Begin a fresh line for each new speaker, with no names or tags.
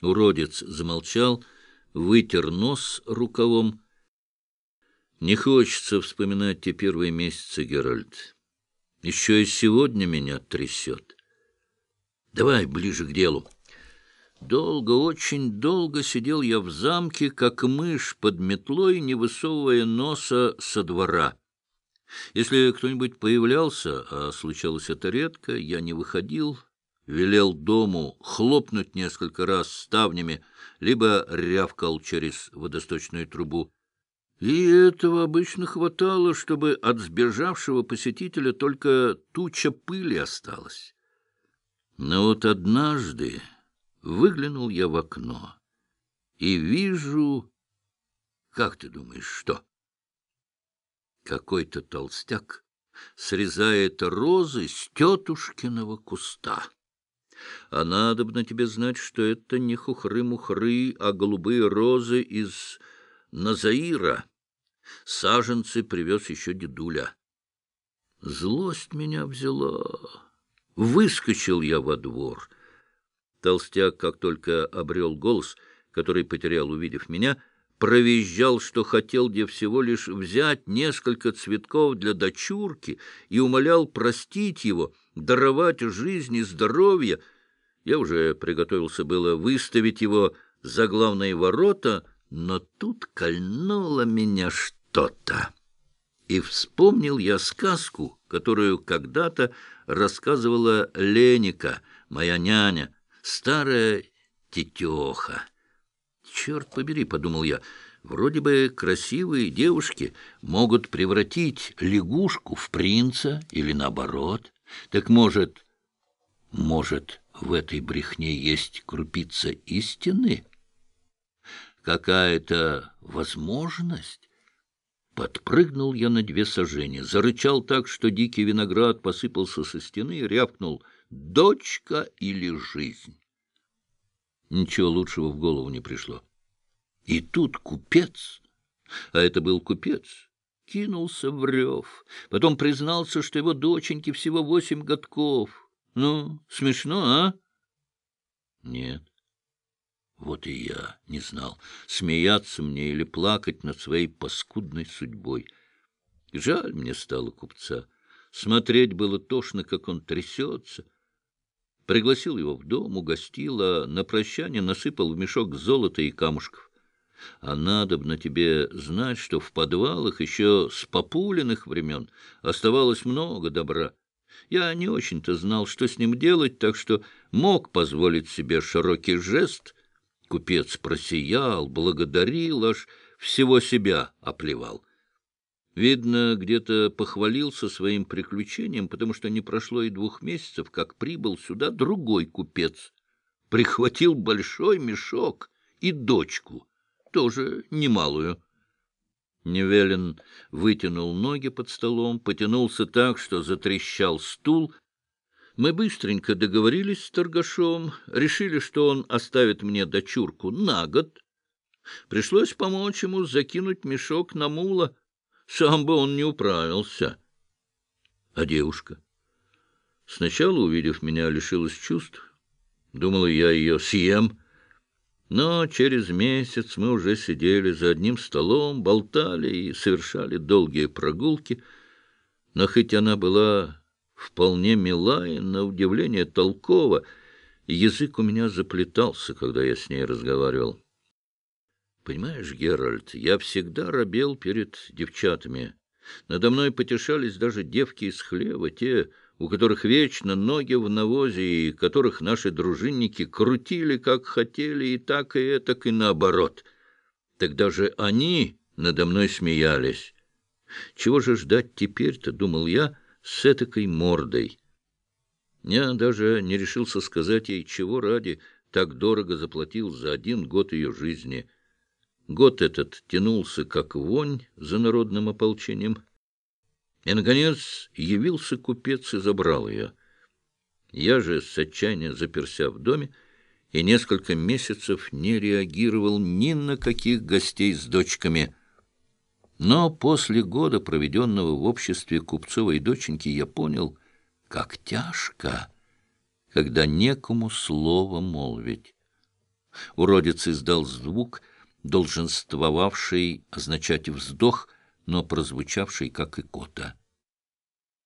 Уродец замолчал, вытер нос рукавом. Не хочется вспоминать те первые месяцы, Геральт. Еще и сегодня меня трясет. Давай ближе к делу. Долго, очень долго сидел я в замке, как мышь под метлой, не высовывая носа со двора. Если кто-нибудь появлялся, а случалось это редко, я не выходил, велел дому хлопнуть несколько раз ставнями, либо рявкал через водосточную трубу. И этого обычно хватало, чтобы от сбежавшего посетителя только туча пыли осталась. Но вот однажды выглянул я в окно и вижу... Как ты думаешь, что? Какой-то толстяк срезает розы с тетушкиного куста. А надо бы на тебе знать, что это не хухры-мухры, а голубые розы из Назаира. Саженцы привез еще дедуля. Злость меня взяла. Выскочил я во двор. Толстяк, как только обрел голос, который потерял, увидев меня, провизжал, что хотел где всего лишь взять несколько цветков для дочурки и умолял простить его, даровать жизнь и здоровье. Я уже приготовился было выставить его за главные ворота, но тут кольнуло меня что-то. И вспомнил я сказку, которую когда-то рассказывала Леника, моя няня, старая тетеха. Черт побери, — подумал я, — вроде бы красивые девушки могут превратить лягушку в принца или наоборот. Так может, может, в этой брехне есть крупица истины? Какая-то возможность? Подпрыгнул я на две сажения, зарычал так, что дикий виноград посыпался со стены и рявкнул «Дочка или жизнь?» Ничего лучшего в голову не пришло. И тут купец, а это был купец, кинулся в рев. Потом признался, что его доченьке всего восемь годков. Ну, смешно, а? Нет. Вот и я не знал, смеяться мне или плакать над своей паскудной судьбой. Жаль мне стало купца. Смотреть было тошно, как он трясется. Пригласил его в дом, угостил, а на прощание насыпал в мешок золота и камушков. А надобно тебе знать, что в подвалах еще с популиных времен оставалось много добра. Я не очень-то знал, что с ним делать, так что мог позволить себе широкий жест. Купец просиял, благодарил, аж всего себя оплевал. Видно, где-то похвалился своим приключением, потому что не прошло и двух месяцев, как прибыл сюда другой купец. Прихватил большой мешок и дочку — тоже немалую. Невелин вытянул ноги под столом, потянулся так, что затрещал стул. Мы быстренько договорились с торгашом, решили, что он оставит мне дочурку на год. Пришлось помочь ему закинуть мешок на мула. Сам бы он не управился. А девушка? Сначала, увидев меня, лишилась чувств. Думала, я ее съем. Но через месяц мы уже сидели за одним столом, болтали и совершали долгие прогулки. Но хоть она была вполне мила и, на удивление, толкова, язык у меня заплетался, когда я с ней разговаривал. Понимаешь, Геральт, я всегда робел перед девчатами. Надо мной потешались даже девки из хлева, те у которых вечно ноги в навозе, и которых наши дружинники крутили, как хотели, и так, и этак, и наоборот. Так даже они надо мной смеялись. Чего же ждать теперь-то, думал я, с этакой мордой? Я даже не решился сказать ей, чего ради так дорого заплатил за один год ее жизни. Год этот тянулся, как вонь за народным ополчением, и, наконец, явился купец и забрал ее. Я же с отчаяния заперся в доме и несколько месяцев не реагировал ни на каких гостей с дочками. Но после года, проведенного в обществе купцовой доченьки, я понял, как тяжко, когда некому слово молвить. Уродец издал звук, долженствовавший означать вздох, но прозвучавший как икота.